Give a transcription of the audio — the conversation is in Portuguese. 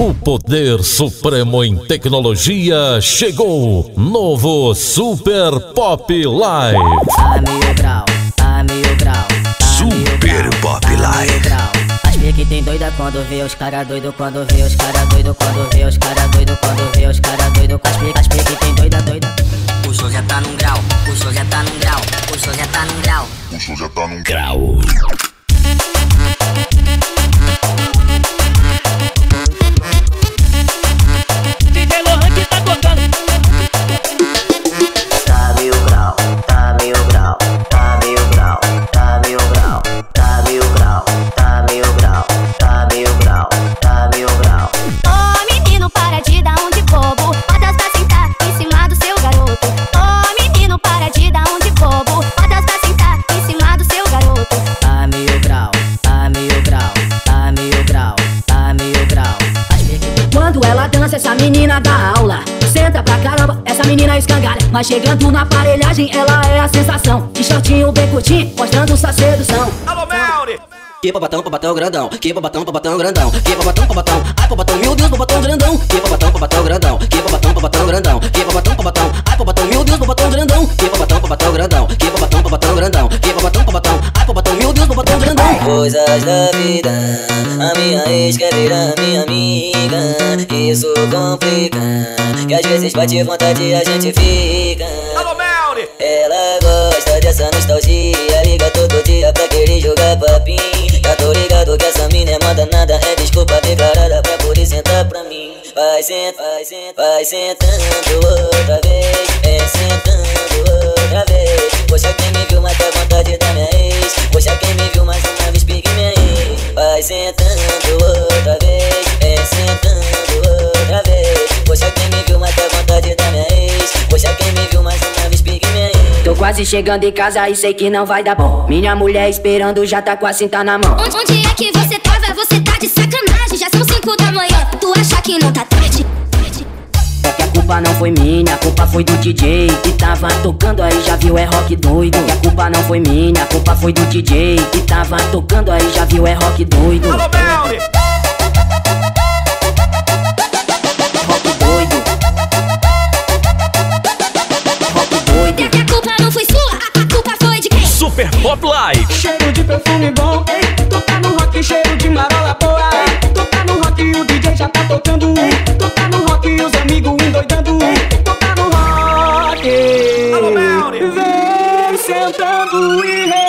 O poder supremo em tecnologia chegou. Novo Super Pop Live. A mil grau, a mil grau. Super Pop Live. As que tem doida quando vê os cara doido, quando vê os cara doido, quando vê os cara doido, quando vê os cara doido. As pique, as pique tem doida, doida. O show já tá num grau, o show já tá num grau, o show já tá num grau. O show já tá num grau. Essa menina dá aula. Senta pra caramba, essa menina escangalha. Mas chegando na aparelhagem, ela é a sensação. De shortinho bem curtinho, mostrando sua sedução. Alô, Melri. Que babatão, babatão grandão. Que babatão, babatão grandão. Que babatão, babatão. Ai, babatão, meu Deus, babatão grandão. Que babatão, babatão grandão. Que babatão, babatão grandão. Que babatão, babatão. Ai, babatão, meu Deus, babatão grandão. Que babatão, babatão grandão. Que babatão, babatão grandão. Que babatão, babatão. Ai, babatão, meu Deus, babatão grandão. Coisas da vida, a minha ex quer virar minha amiga. Isso complica, que às vezes bate vontade e a gente fica. Ela gosta dessa nostalgia, liga todo dia pra querer jogar papinho. Já tô ligado que essa mina é manda nada, é desculpa declarada pra poder sentar pra mim. Vai sentar, vai sentar, vai sentando outra vez, é sentando outra vez. Poxa, quem me viu mata a vontade quase chegando em casa e sei que não vai dar bom. Minha mulher esperando já tá com a cinta na mão. Onde, onde é que você tava? Você tá de sacanagem. Já são cinco da manhã. Tu acha que não tá tarde? É que a culpa não foi minha, a culpa foi do DJ que tava tocando aí, já viu, é rock doido. É que a culpa não foi minha, a culpa foi do DJ que tava tocando aí, já viu, é rock doido. Alô. Life. Cheiro de perfume bom, ei. No rock, cheiro de marola boa, ei. No rock, o DJ já tá tocando, ei. No rock, os amigos endoidando, ei. Tocar no rock. Alô, Vem sentando e